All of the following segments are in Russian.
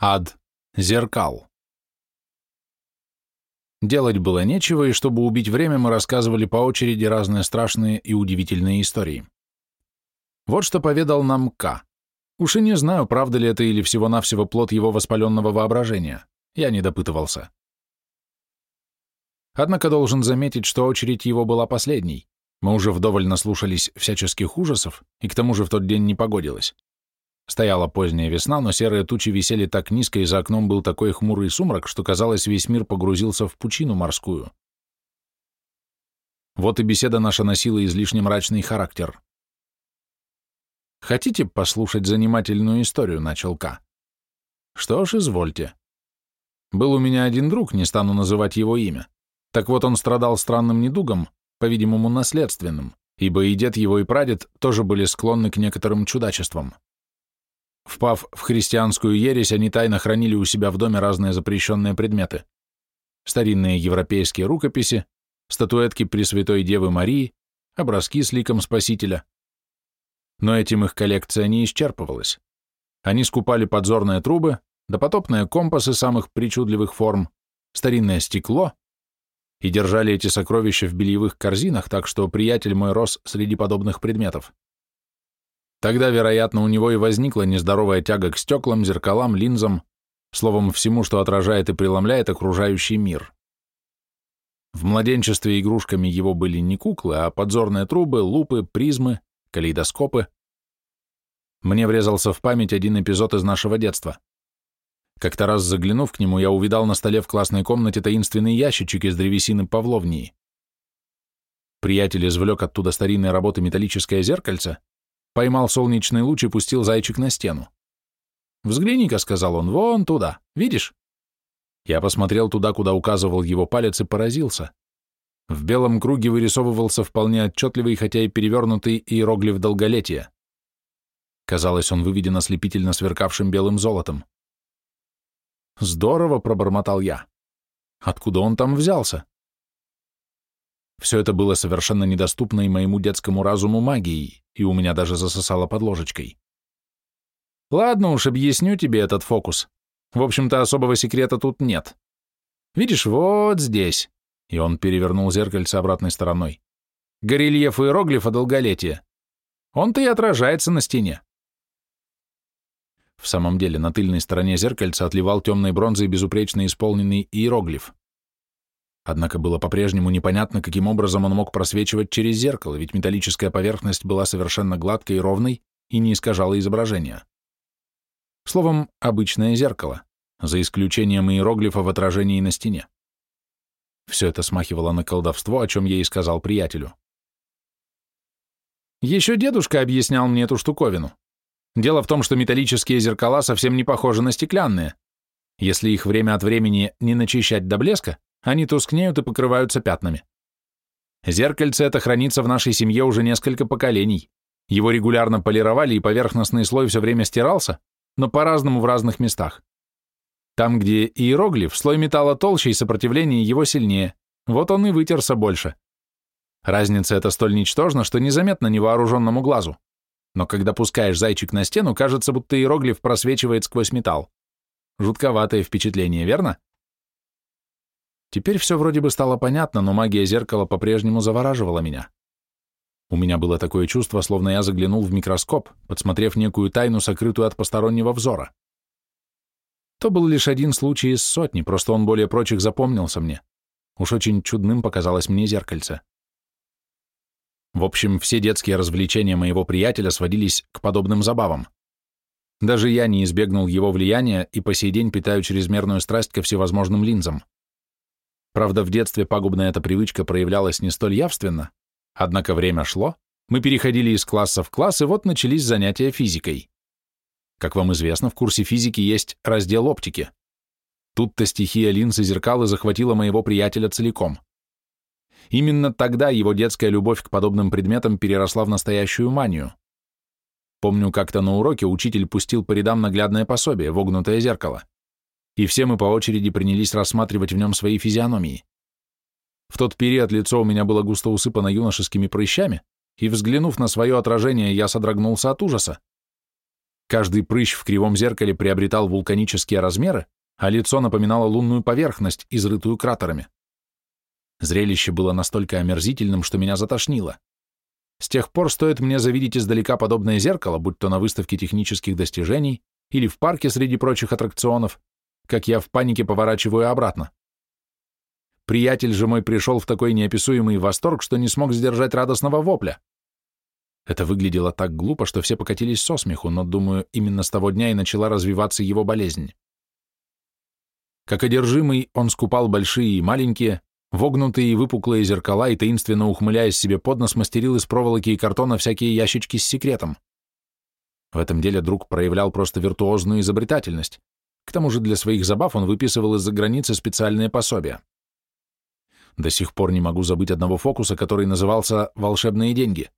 Ад зеркал. Делать было нечего, и чтобы убить время, мы рассказывали по очереди разные страшные и удивительные истории. Вот что поведал нам К. Уж и не знаю, правда ли это или всего-навсего плод его воспаленного воображения. Я не допытывался. Однако должен заметить, что очередь его была последней. Мы уже вдоволь наслушались всяческих ужасов, и к тому же в тот день не погодилось. Стояла поздняя весна, но серые тучи висели так низко, и за окном был такой хмурый сумрак, что, казалось, весь мир погрузился в пучину морскую. Вот и беседа наша носила излишне мрачный характер. «Хотите послушать занимательную историю?» — начал К. «Что ж, извольте. Был у меня один друг, не стану называть его имя. Так вот, он страдал странным недугом, по-видимому, наследственным, ибо и дед его, и прадед тоже были склонны к некоторым чудачествам. Впав в христианскую ересь, они тайно хранили у себя в доме разные запрещенные предметы. Старинные европейские рукописи, статуэтки Пресвятой Девы Марии, образки с ликом Спасителя. Но этим их коллекция не исчерпывалась. Они скупали подзорные трубы, допотопные компасы самых причудливых форм, старинное стекло и держали эти сокровища в бельевых корзинах, так что приятель мой рос среди подобных предметов. Тогда, вероятно, у него и возникла нездоровая тяга к стеклам, зеркалам, линзам, словом, всему, что отражает и преломляет окружающий мир. В младенчестве игрушками его были не куклы, а подзорные трубы, лупы, призмы, калейдоскопы. Мне врезался в память один эпизод из нашего детства. Как-то раз заглянув к нему, я увидал на столе в классной комнате таинственный ящичек из древесины павловнии. Приятель извлек оттуда старинной работы металлическое зеркальце, Поймал солнечный луч и пустил зайчик на стену. «Взгляни-ка», — сказал он, — «вон туда, видишь?» Я посмотрел туда, куда указывал его палец, и поразился. В белом круге вырисовывался вполне отчетливый, хотя и перевернутый иероглиф долголетия. Казалось, он выведен ослепительно сверкавшим белым золотом. «Здорово», — пробормотал я. «Откуда он там взялся?» Все это было совершенно недоступно и моему детскому разуму магией, и у меня даже засосало под ложечкой. Ладно уж, объясню тебе этот фокус. В общем-то, особого секрета тут нет. Видишь, вот здесь. И он перевернул зеркальце обратной стороной. Горельеф иероглифа долголетия. Он-то и отражается на стене. В самом деле, на тыльной стороне зеркальца отливал темной бронзой безупречно исполненный иероглиф. Однако было по-прежнему непонятно, каким образом он мог просвечивать через зеркало, ведь металлическая поверхность была совершенно гладкой и ровной и не искажала изображения. Словом, обычное зеркало, за исключением иероглифа в отражении на стене. Все это смахивало на колдовство, о чем я и сказал приятелю. Еще дедушка объяснял мне эту штуковину. Дело в том, что металлические зеркала совсем не похожи на стеклянные. Если их время от времени не начищать до блеска, они тускнеют и покрываются пятнами. Зеркальце это хранится в нашей семье уже несколько поколений. Его регулярно полировали, и поверхностный слой все время стирался, но по-разному в разных местах. Там, где иероглиф, слой металла толще и сопротивление его сильнее, вот он и вытерся больше. Разница эта столь ничтожна, что незаметна невооруженному глазу. Но когда пускаешь зайчик на стену, кажется, будто иероглиф просвечивает сквозь металл. Жутковатое впечатление, верно? Теперь все вроде бы стало понятно, но магия зеркала по-прежнему завораживала меня. У меня было такое чувство, словно я заглянул в микроскоп, подсмотрев некую тайну, сокрытую от постороннего взора. То был лишь один случай из сотни, просто он более прочих запомнился мне. Уж очень чудным показалось мне зеркальце. В общем, все детские развлечения моего приятеля сводились к подобным забавам. Даже я не избегнул его влияния и по сей день питаю чрезмерную страсть ко всевозможным линзам. Правда, в детстве пагубная эта привычка проявлялась не столь явственно, однако время шло, мы переходили из класса в класс, и вот начались занятия физикой. Как вам известно, в курсе физики есть раздел оптики. Тут-то стихия линз и зеркал и захватила моего приятеля целиком. Именно тогда его детская любовь к подобным предметам переросла в настоящую манию. Помню, как-то на уроке учитель пустил по рядам наглядное пособие, вогнутое зеркало и все мы по очереди принялись рассматривать в нем свои физиономии. В тот период лицо у меня было густо усыпано юношескими прыщами, и, взглянув на свое отражение, я содрогнулся от ужаса. Каждый прыщ в кривом зеркале приобретал вулканические размеры, а лицо напоминало лунную поверхность, изрытую кратерами. Зрелище было настолько омерзительным, что меня затошнило. С тех пор стоит мне завидеть издалека подобное зеркало, будь то на выставке технических достижений или в парке среди прочих аттракционов, как я в панике поворачиваю обратно. Приятель же мой пришел в такой неописуемый восторг, что не смог сдержать радостного вопля. Это выглядело так глупо, что все покатились со смеху, но, думаю, именно с того дня и начала развиваться его болезнь. Как одержимый, он скупал большие и маленькие, вогнутые и выпуклые зеркала и, таинственно ухмыляясь себе под нос, мастерил из проволоки и картона всякие ящички с секретом. В этом деле друг проявлял просто виртуозную изобретательность. К тому же для своих забав он выписывал из-за границы специальные пособия. До сих пор не могу забыть одного фокуса, который назывался «волшебные деньги».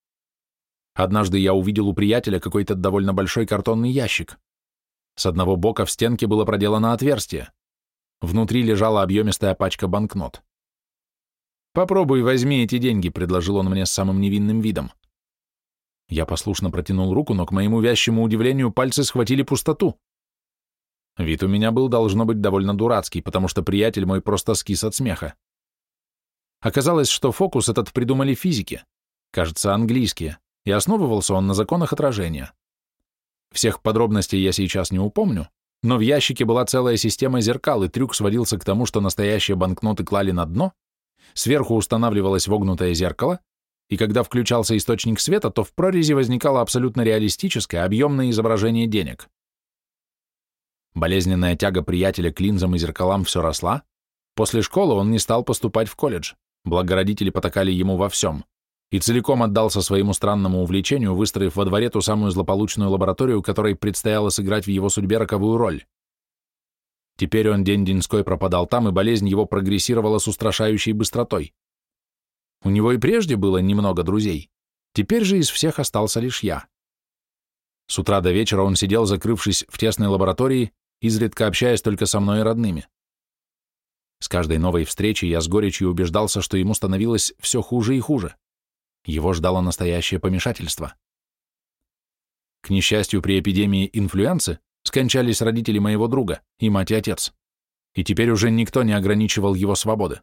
Однажды я увидел у приятеля какой-то довольно большой картонный ящик. С одного бока в стенке было проделано отверстие. Внутри лежала объемистая пачка банкнот. «Попробуй возьми эти деньги», — предложил он мне с самым невинным видом. Я послушно протянул руку, но, к моему вящему удивлению, пальцы схватили пустоту. Вид у меня был, должно быть, довольно дурацкий, потому что приятель мой просто скис от смеха. Оказалось, что фокус этот придумали физики, кажется, английские, и основывался он на законах отражения. Всех подробностей я сейчас не упомню, но в ящике была целая система зеркал, и трюк сводился к тому, что настоящие банкноты клали на дно, сверху устанавливалось вогнутое зеркало, и когда включался источник света, то в прорези возникало абсолютно реалистическое, объемное изображение денег. Болезненная тяга приятеля к линзам и зеркалам все росла. После школы он не стал поступать в колледж, благо родители потакали ему во всем, и целиком отдался своему странному увлечению, выстроив во дворе ту самую злополучную лабораторию, которой предстояло сыграть в его судьбе роковую роль. Теперь он день-деньской пропадал там, и болезнь его прогрессировала с устрашающей быстротой. У него и прежде было немного друзей, теперь же из всех остался лишь я. С утра до вечера он сидел, закрывшись в тесной лаборатории, изредка общаясь только со мной и родными. С каждой новой встречей я с горечью убеждался, что ему становилось все хуже и хуже. Его ждало настоящее помешательство. К несчастью, при эпидемии инфлюенции скончались родители моего друга, и мать и отец, и теперь уже никто не ограничивал его свободы.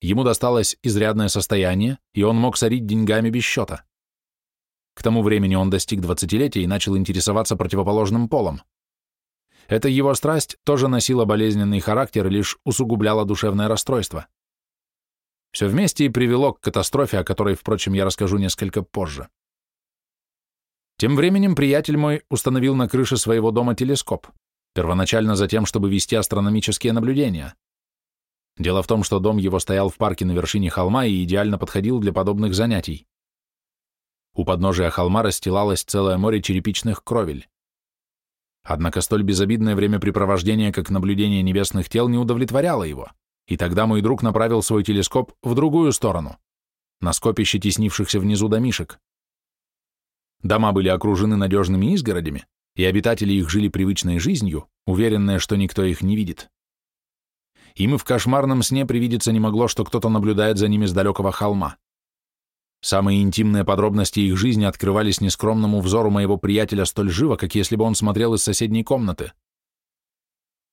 Ему досталось изрядное состояние, и он мог сорить деньгами без счета. К тому времени он достиг двадцатилетия и начал интересоваться противоположным полом. Эта его страсть тоже носила болезненный характер и лишь усугубляла душевное расстройство. Все вместе и привело к катастрофе, о которой, впрочем, я расскажу несколько позже. Тем временем приятель мой установил на крыше своего дома телескоп, первоначально за тем, чтобы вести астрономические наблюдения. Дело в том, что дом его стоял в парке на вершине холма и идеально подходил для подобных занятий. У подножия холма расстилалось целое море черепичных кровель. Однако столь безобидное времяпрепровождение, как наблюдение небесных тел, не удовлетворяло его, и тогда мой друг направил свой телескоп в другую сторону, на скопище теснившихся внизу домишек. Дома были окружены надежными изгородями, и обитатели их жили привычной жизнью, уверенные, что никто их не видит. Им и в кошмарном сне привидеться не могло, что кто-то наблюдает за ними с далекого холма. Самые интимные подробности их жизни открывались нескромному взору моего приятеля столь живо, как если бы он смотрел из соседней комнаты.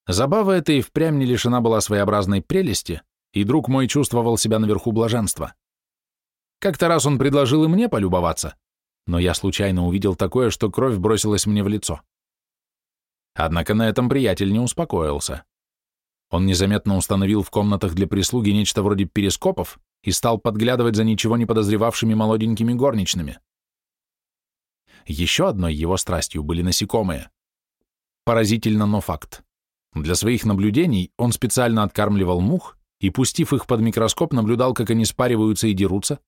Забава эта и впрямь не лишена была своеобразной прелести, и друг мой чувствовал себя наверху блаженства. Как-то раз он предложил и мне полюбоваться, но я случайно увидел такое, что кровь бросилась мне в лицо. Однако на этом приятель не успокоился. Он незаметно установил в комнатах для прислуги нечто вроде перископов и стал подглядывать за ничего не подозревавшими молоденькими горничными. Еще одной его страстью были насекомые. Поразительно, но факт. Для своих наблюдений он специально откармливал мух и, пустив их под микроскоп, наблюдал, как они спариваются и дерутся,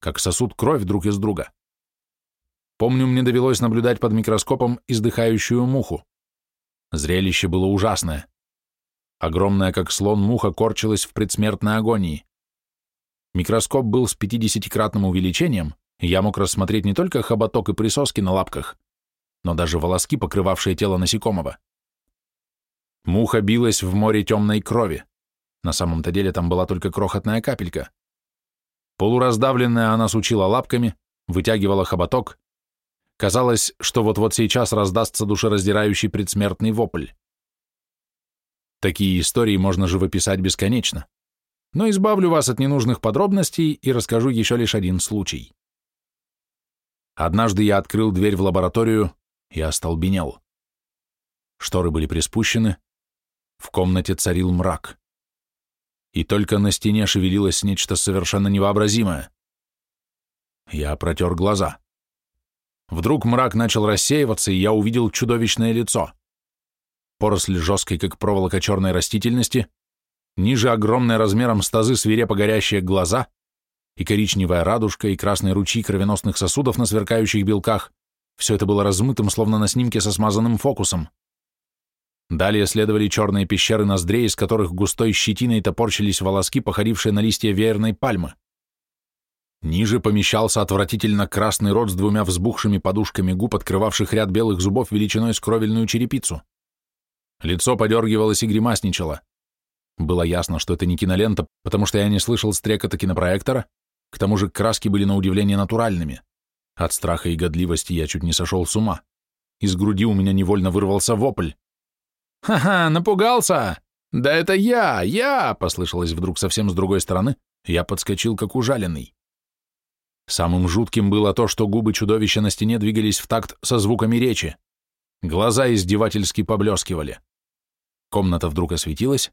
как сосут кровь друг из друга. Помню, мне довелось наблюдать под микроскопом издыхающую муху. Зрелище было ужасное. Огромная, как слон, муха корчилась в предсмертной агонии. Микроскоп был с 50-кратным увеличением, и я мог рассмотреть не только хоботок и присоски на лапках, но даже волоски, покрывавшие тело насекомого. Муха билась в море темной крови. На самом-то деле там была только крохотная капелька. Полураздавленная она сучила лапками, вытягивала хоботок, Казалось, что вот-вот сейчас раздастся душераздирающий предсмертный вопль. Такие истории можно живописать бесконечно. Но избавлю вас от ненужных подробностей и расскажу еще лишь один случай. Однажды я открыл дверь в лабораторию и остолбенел. Шторы были приспущены, в комнате царил мрак. И только на стене шевелилось нечто совершенно невообразимое. Я протер глаза. Вдруг мрак начал рассеиваться, и я увидел чудовищное лицо. Поросль жесткой, как проволока черной растительности, ниже огромные размером стазы свирепо горящие глаза и коричневая радужка, и красные ручьи кровеносных сосудов на сверкающих белках. Все это было размытым, словно на снимке со смазанным фокусом. Далее следовали черные пещеры ноздрей, из которых густой щетиной топорщились волоски, походившие на листья веерной пальмы. Ниже помещался отвратительно красный рот с двумя взбухшими подушками губ, открывавших ряд белых зубов величиной с кровельную черепицу. Лицо подергивалось и гримасничало. Было ясно, что это не кинолента, потому что я не слышал стрекота кинопроектора, к тому же краски были на удивление натуральными. От страха и годливости я чуть не сошел с ума. Из груди у меня невольно вырвался вопль. «Ха-ха, напугался! Да это я, я!» послышалось вдруг совсем с другой стороны. Я подскочил, как ужаленный. Самым жутким было то, что губы чудовища на стене двигались в такт со звуками речи. Глаза издевательски поблескивали. Комната вдруг осветилась.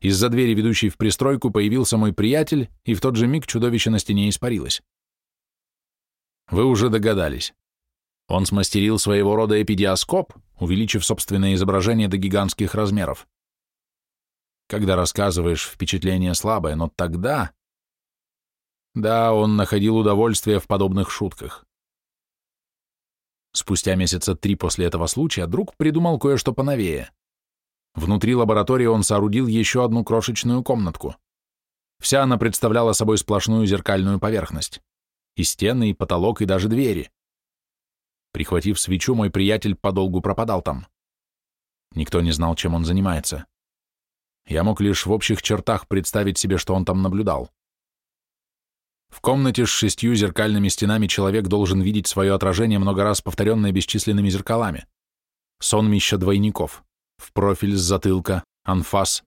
Из-за двери, ведущей в пристройку, появился мой приятель, и в тот же миг чудовище на стене испарилось. Вы уже догадались. Он смастерил своего рода эпидиоскоп, увеличив собственное изображение до гигантских размеров. Когда рассказываешь, впечатление слабое, но тогда... Да, он находил удовольствие в подобных шутках. Спустя месяца три после этого случая друг придумал кое-что поновее. Внутри лаборатории он соорудил еще одну крошечную комнатку. Вся она представляла собой сплошную зеркальную поверхность. И стены, и потолок, и даже двери. Прихватив свечу, мой приятель подолгу пропадал там. Никто не знал, чем он занимается. Я мог лишь в общих чертах представить себе, что он там наблюдал. В комнате с шестью зеркальными стенами человек должен видеть свое отражение, много раз повторенное бесчисленными зеркалами. Сонмища двойников. В профиль с затылка, анфас.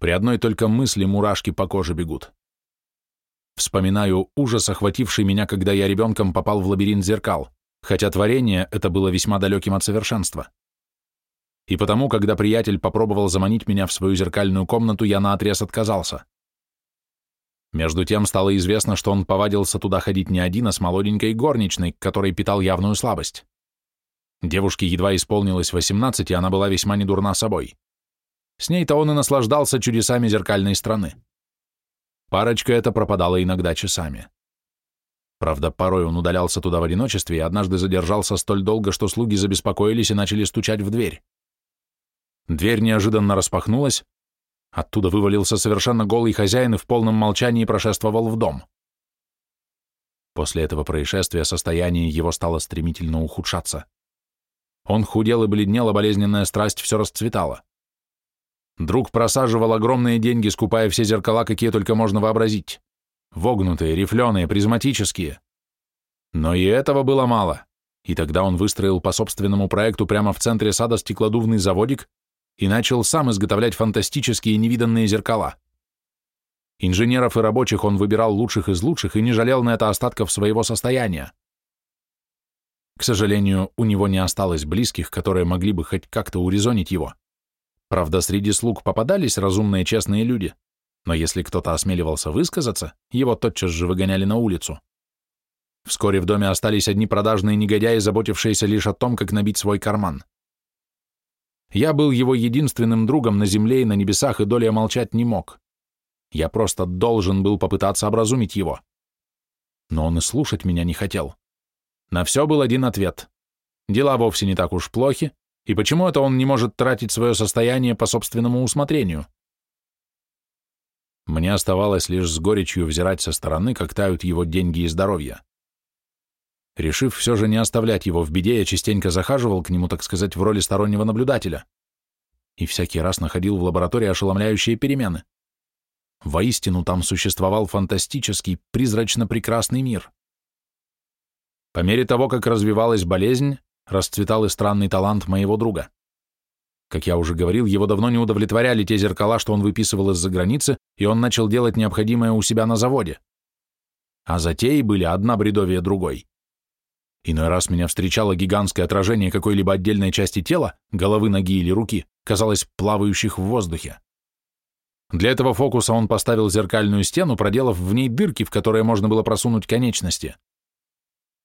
При одной только мысли мурашки по коже бегут. Вспоминаю ужас, охвативший меня, когда я ребенком попал в лабиринт зеркал, хотя творение это было весьма далеким от совершенства. И потому, когда приятель попробовал заманить меня в свою зеркальную комнату, я наотрез отказался. Между тем стало известно, что он повадился туда ходить не один, а с молоденькой горничной, к которой питал явную слабость. Девушке едва исполнилось 18, и она была весьма недурна собой. С ней-то он и наслаждался чудесами зеркальной страны. Парочка эта пропадала иногда часами. Правда, порой он удалялся туда в одиночестве и однажды задержался столь долго, что слуги забеспокоились и начали стучать в дверь. Дверь неожиданно распахнулась, Оттуда вывалился совершенно голый хозяин и в полном молчании прошествовал в дом. После этого происшествия состояние его стало стремительно ухудшаться. Он худел и бледнел, а болезненная страсть все расцветала. Друг просаживал огромные деньги, скупая все зеркала, какие только можно вообразить. Вогнутые, рифленые, призматические. Но и этого было мало, и тогда он выстроил по собственному проекту прямо в центре сада стеклодувный заводик, и начал сам изготовлять фантастические невиданные зеркала. Инженеров и рабочих он выбирал лучших из лучших и не жалел на это остатков своего состояния. К сожалению, у него не осталось близких, которые могли бы хоть как-то урезонить его. Правда, среди слуг попадались разумные честные люди, но если кто-то осмеливался высказаться, его тотчас же выгоняли на улицу. Вскоре в доме остались одни продажные негодяи, заботившиеся лишь о том, как набить свой карман. Я был его единственным другом на земле и на небесах, и доля молчать не мог. Я просто должен был попытаться образумить его. Но он и слушать меня не хотел. На все был один ответ. Дела вовсе не так уж плохи, и почему это он не может тратить свое состояние по собственному усмотрению? Мне оставалось лишь с горечью взирать со стороны, как тают его деньги и здоровье. Решив все же не оставлять его в беде, я частенько захаживал к нему, так сказать, в роли стороннего наблюдателя. И всякий раз находил в лаборатории ошеломляющие перемены. Воистину там существовал фантастический, призрачно прекрасный мир. По мере того, как развивалась болезнь, расцветал и странный талант моего друга. Как я уже говорил, его давно не удовлетворяли те зеркала, что он выписывал из-за границы, и он начал делать необходимое у себя на заводе. А затеи были одна бредовее другой. Иной раз меня встречало гигантское отражение какой-либо отдельной части тела, головы, ноги или руки, казалось, плавающих в воздухе. Для этого фокуса он поставил зеркальную стену, проделав в ней дырки, в которые можно было просунуть конечности.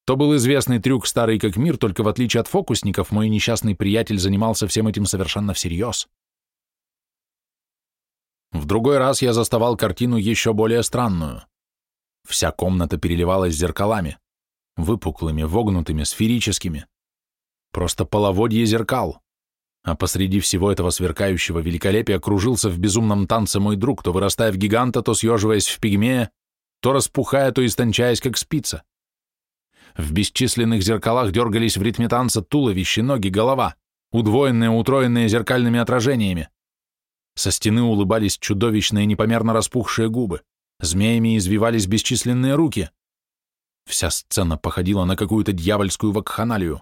То был известный трюк старый как мир, только в отличие от фокусников, мой несчастный приятель занимался всем этим совершенно всерьез. В другой раз я заставал картину еще более странную. Вся комната переливалась зеркалами, выпуклыми, вогнутыми, сферическими. Просто половодье зеркал. А посреди всего этого сверкающего великолепия кружился в безумном танце мой друг, то вырастая в гиганта, то съеживаясь в пигмея, то распухая, то истончаясь, как спица. В бесчисленных зеркалах дергались в ритме танца туловище, ноги, голова, удвоенные, утроенные зеркальными отражениями. Со стены улыбались чудовищные, непомерно распухшие губы. Змеями извивались бесчисленные руки. Вся сцена походила на какую-то дьявольскую вакханалию.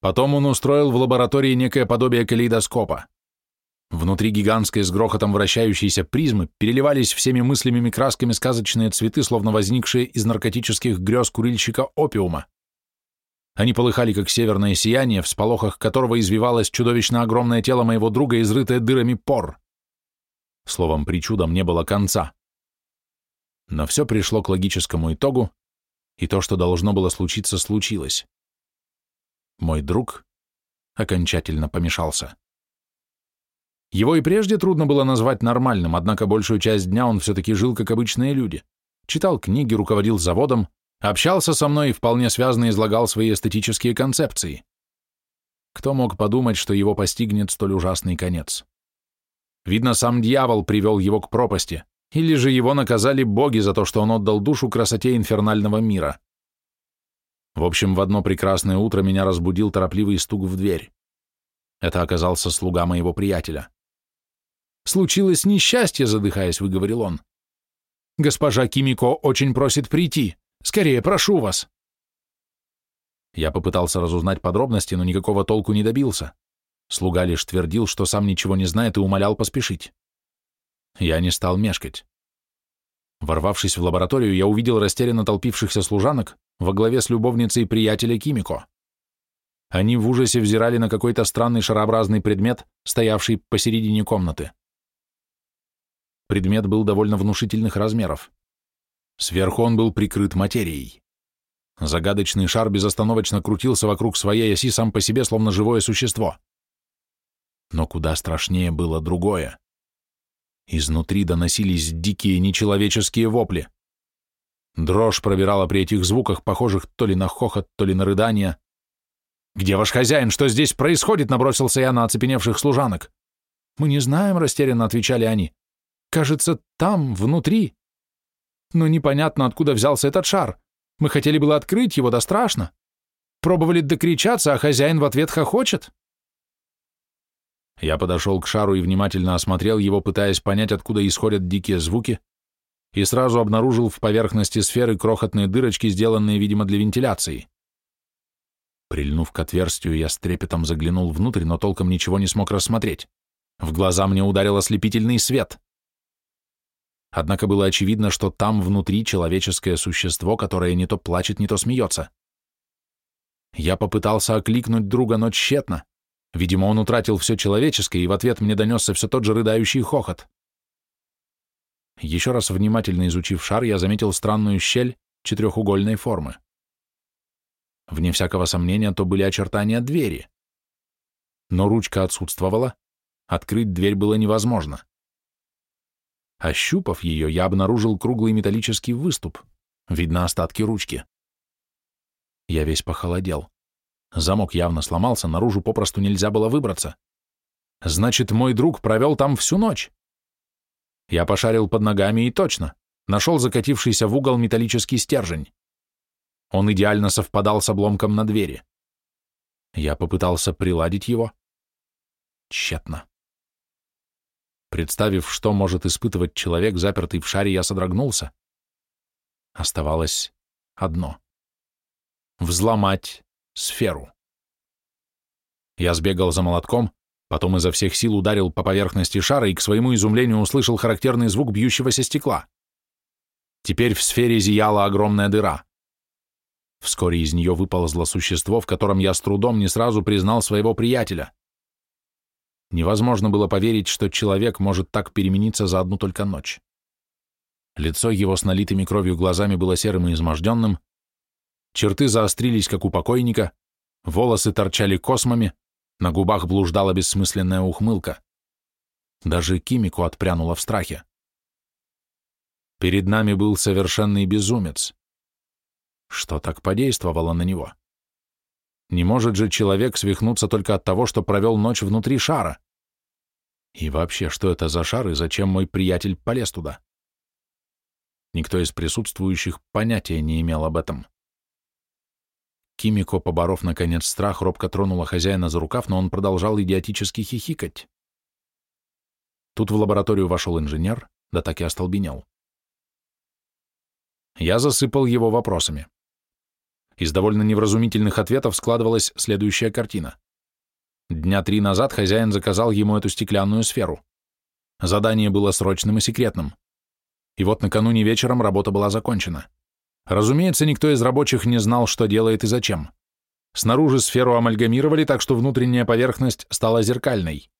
Потом он устроил в лаборатории некое подобие калейдоскопа. Внутри гигантской с грохотом вращающейся призмы переливались всеми мыслимыми красками сказочные цветы, словно возникшие из наркотических грез курильщика опиума. Они полыхали, как северное сияние, в сполохах которого извивалось чудовищно огромное тело моего друга, изрытое дырами пор. Словом, причудом не было конца. Но все пришло к логическому итогу, и то, что должно было случиться, случилось. Мой друг окончательно помешался. Его и прежде трудно было назвать нормальным, однако большую часть дня он все-таки жил, как обычные люди. Читал книги, руководил заводом, общался со мной и вполне связно излагал свои эстетические концепции. Кто мог подумать, что его постигнет столь ужасный конец? Видно, сам дьявол привел его к пропасти, или же его наказали боги за то, что он отдал душу красоте инфернального мира. В общем, в одно прекрасное утро меня разбудил торопливый стук в дверь. Это оказался слуга моего приятеля. Случилось несчастье, задыхаясь, выговорил он. Госпожа Кимико очень просит прийти. Скорее, прошу вас. Я попытался разузнать подробности, но никакого толку не добился. Слуга лишь твердил, что сам ничего не знает и умолял поспешить. Я не стал мешкать. Ворвавшись в лабораторию, я увидел растерянно толпившихся служанок во главе с любовницей приятеля Кимико. Они в ужасе взирали на какой-то странный шарообразный предмет, стоявший посередине комнаты. Предмет был довольно внушительных размеров. Сверху он был прикрыт материей. Загадочный шар безостановочно крутился вокруг своей оси сам по себе, словно живое существо. Но куда страшнее было другое. Изнутри доносились дикие нечеловеческие вопли. Дрожь пробирала при этих звуках, похожих то ли на хохот, то ли на рыдание. «Где ваш хозяин? Что здесь происходит?» — набросился я на оцепеневших служанок. «Мы не знаем», — растерянно отвечали они. Кажется, там, внутри. Но непонятно, откуда взялся этот шар. Мы хотели было открыть его, да страшно. Пробовали докричаться, а хозяин в ответ хохочет. Я подошел к шару и внимательно осмотрел его, пытаясь понять, откуда исходят дикие звуки, и сразу обнаружил в поверхности сферы крохотные дырочки, сделанные, видимо, для вентиляции. Прильнув к отверстию, я с трепетом заглянул внутрь, но толком ничего не смог рассмотреть. В глаза мне ударил ослепительный свет. Однако было очевидно, что там внутри человеческое существо, которое не то плачет, не то смеется. Я попытался окликнуть друга, но тщетно. Видимо, он утратил все человеческое, и в ответ мне донесся все тот же рыдающий хохот. Еще раз внимательно изучив шар, я заметил странную щель четырехугольной формы. Вне всякого сомнения, то были очертания двери. Но ручка отсутствовала, открыть дверь было невозможно. Ощупав ее, я обнаружил круглый металлический выступ. Видно остатки ручки. Я весь похолодел. Замок явно сломался, наружу попросту нельзя было выбраться. Значит, мой друг провел там всю ночь. Я пошарил под ногами и точно. Нашел закатившийся в угол металлический стержень. Он идеально совпадал с обломком на двери. Я попытался приладить его. Тщетно. Представив, что может испытывать человек, запертый в шаре, я содрогнулся. Оставалось одно взломать сферу. Я сбегал за молотком, потом изо всех сил ударил по поверхности шара и к своему изумлению услышал характерный звук бьющегося стекла. Теперь в сфере зияла огромная дыра. Вскоре из нее выползло существо, в котором я с трудом не сразу признал своего приятеля. Невозможно было поверить, что человек может так перемениться за одну только ночь. Лицо его с налитыми кровью глазами было серым и изможденным, черты заострились, как у покойника, волосы торчали космами, на губах блуждала бессмысленная ухмылка. Даже Кимику отпрянула в страхе. Перед нами был совершенный безумец. Что так подействовало на него? Не может же человек свихнуться только от того, что провел ночь внутри шара. И вообще, что это за шар и зачем мой приятель полез туда? Никто из присутствующих понятия не имел об этом. Кимико, поборов наконец страх, робко тронула хозяина за рукав, но он продолжал идиотически хихикать. Тут в лабораторию вошел инженер, да так и остолбенел. Я засыпал его вопросами. Из довольно невразумительных ответов складывалась следующая картина. Дня три назад хозяин заказал ему эту стеклянную сферу. Задание было срочным и секретным. И вот накануне вечером работа была закончена. Разумеется, никто из рабочих не знал, что делает и зачем. Снаружи сферу амальгамировали, так что внутренняя поверхность стала зеркальной.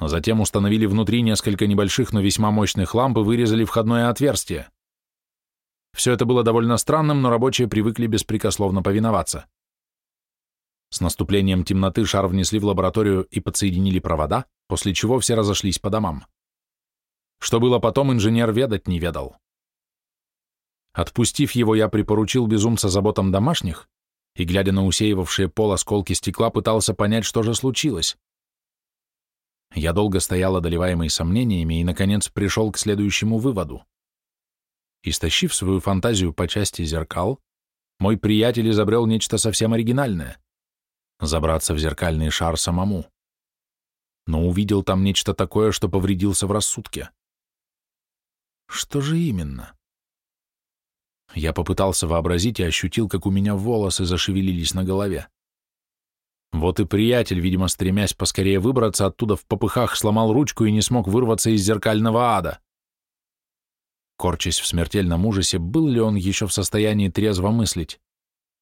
Затем установили внутри несколько небольших, но весьма мощных ламп и вырезали входное отверстие. Все это было довольно странным, но рабочие привыкли беспрекословно повиноваться. С наступлением темноты шар внесли в лабораторию и подсоединили провода, после чего все разошлись по домам. Что было потом, инженер ведать не ведал. Отпустив его, я припоручил безумца заботам домашних и, глядя на усеивавшие пол осколки стекла, пытался понять, что же случилось. Я долго стоял, одолеваемый сомнениями, и, наконец, пришел к следующему выводу. Истощив свою фантазию по части зеркал, мой приятель изобрел нечто совсем оригинальное — забраться в зеркальный шар самому. Но увидел там нечто такое, что повредился в рассудке. Что же именно? Я попытался вообразить и ощутил, как у меня волосы зашевелились на голове. Вот и приятель, видимо, стремясь поскорее выбраться оттуда в попыхах, сломал ручку и не смог вырваться из зеркального ада. Корчась в смертельном ужасе, был ли он еще в состоянии трезво мыслить,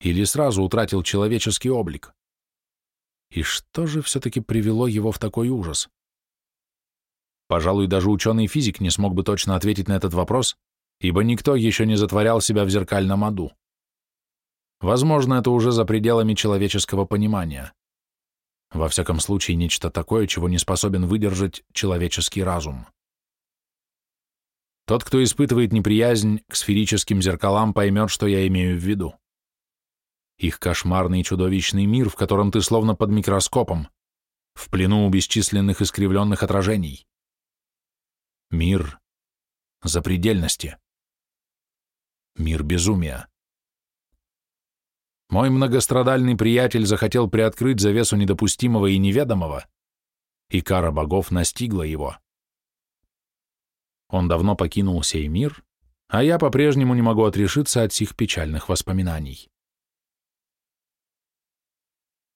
или сразу утратил человеческий облик? И что же все-таки привело его в такой ужас? Пожалуй, даже ученый-физик не смог бы точно ответить на этот вопрос, ибо никто еще не затворял себя в зеркальном аду. Возможно, это уже за пределами человеческого понимания. Во всяком случае, нечто такое, чего не способен выдержать человеческий разум. Тот, кто испытывает неприязнь к сферическим зеркалам, поймет, что я имею в виду. Их кошмарный чудовищный мир, в котором ты словно под микроскопом, в плену у бесчисленных искривленных отражений. Мир запредельности. Мир безумия. Мой многострадальный приятель захотел приоткрыть завесу недопустимого и неведомого, и кара богов настигла его. Он давно покинул сей мир, а я по-прежнему не могу отрешиться от сих печальных воспоминаний.